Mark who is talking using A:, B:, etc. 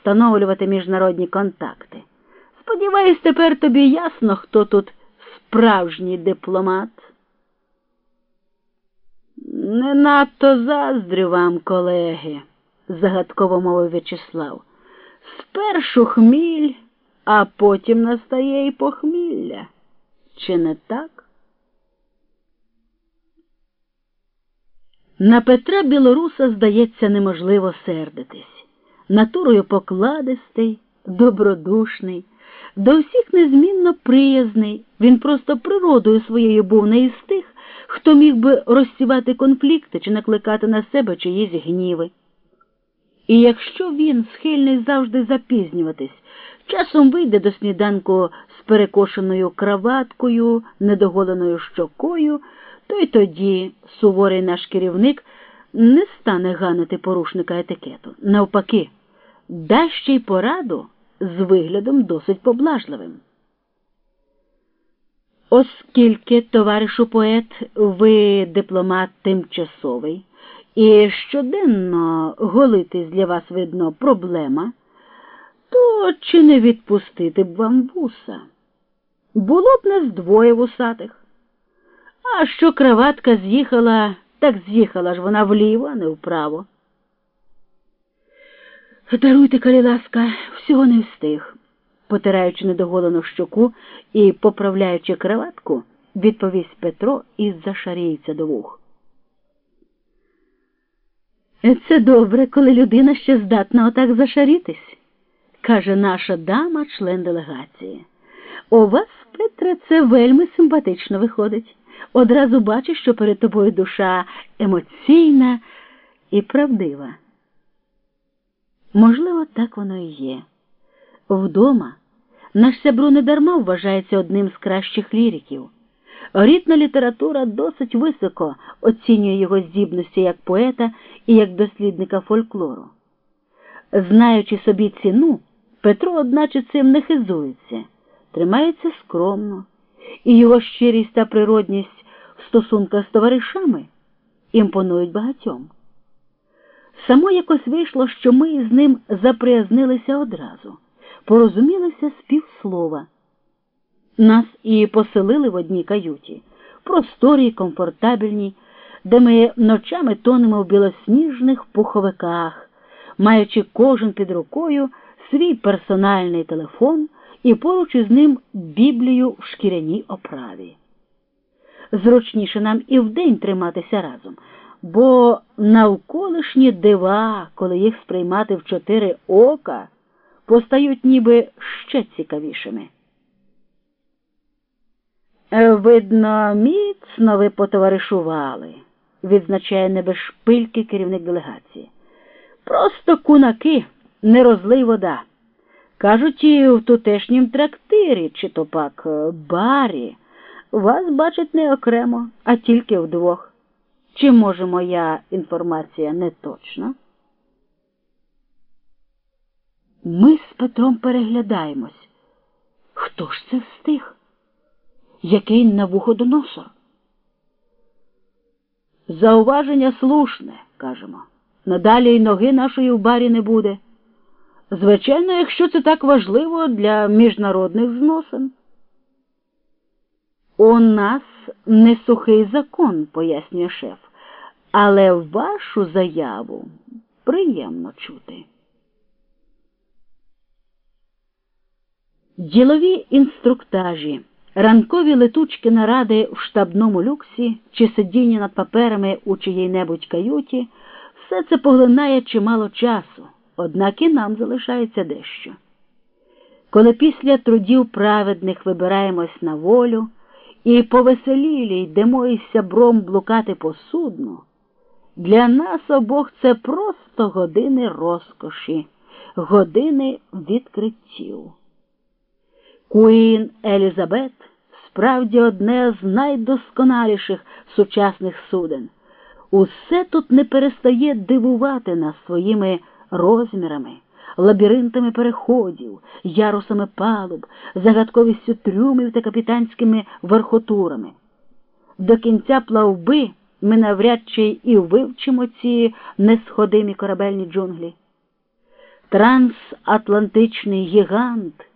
A: встановлювати міжнародні контакти. Сподіваюсь, тепер тобі ясно, хто тут справжній дипломат. Не надто заздрю вам, колеги, загадково мовив В'ячеслав. Спершу хміль, а потім настає і похмілля. Чи не так? На Петра Білоруса, здається, неможливо сердитись. Натурою покладистий, добродушний, до всіх незмінно приязний. Він просто природою своєю був не із тих, хто міг би розсівати конфлікти чи накликати на себе чиїсь гніви. І якщо він схильний завжди запізнюватись, часом вийде до сніданку з перекошеною краваткою, недоголеною щокою, то й тоді суворий наш керівник не стане ганити порушника етикету. Навпаки, дасть й пораду з виглядом досить поблажливим. Оскільки, товаришу поет, ви дипломат тимчасовий, і щоденно голитись для вас видно проблема, то чи не відпустити б вам вуса? Було б нас двоє вусатих. А що краватка з'їхала, так з'їхала ж вона вліво, а не вправо. Даруйте, коли ласка, всього не встиг, потираючи недоголену щоку і поправляючи краватку, відповість Петро і зашаріється до вух. Це добре, коли людина ще здатна отак зашарітись, каже наша дама, член делегації. У вас, Петре, це вельми симпатично виходить. Одразу бачиш, що перед тобою душа емоційна і правдива. Можливо, так воно і є. Вдома наш Сябру недарма вважається одним з кращих ліриків. Рідна література досить високо оцінює його здібності як поета і як дослідника фольклору. Знаючи собі ціну, Петро, одначе, цим не хизується, тримається скромно, і його щирість та природність в стосунках з товаришами імпонують багатьом. Само якось вийшло, що ми з ним заприязнилися одразу, порозумілися з півслова. Нас і поселили в одній каюті, просторі, комфортабельні, де ми ночами тонемо в білосніжних пуховиках, маючи кожен під рукою свій персональний телефон і поруч із ним біблію в шкіряній оправі. Зручніше нам і вдень триматися разом, бо навколишні дива, коли їх сприймати в чотири ока, постають ніби ще цікавішими. Видно, міцно ви потоваришували, відзначає не без шпильки керівник делегації. Просто кунаки, не розлий вода. Кажуть, і в тутешнім трактирі, чи то пак барі, вас бачать не окремо, а тільки вдвох. Чи може моя інформація не точна? Ми з Петром переглядаємось. Хто ж це встиг? Який на вухо доносор? Зауваження слушне, кажемо. Надалі й ноги нашої в барі не буде. Звичайно, якщо це так важливо для міжнародних зносин. У нас не сухий закон, пояснює шеф, але вашу заяву приємно чути. Ділові інструктажі, ранкові летучки наради в штабному люксі чи сидіння над паперами у чиїй-небудь каюті, все це поглинає чимало часу, однак і нам залишається дещо. Коли після трудів праведних вибираємось на волю і повеселілі йдемо із сябром блукати по судну, для нас обох це просто години розкоші, години відкриттів. Куін Елізабет справді одне з найдосконаліших сучасних суден. Усе тут не перестає дивувати нас своїми розмірами, лабіринтами переходів, ярусами палуб, загадковістю трюмів та капітанськими верхотурами. До кінця плавби ми навряд чи і вивчимо ці несходимі корабельні джунглі. трансатлантичний гігант.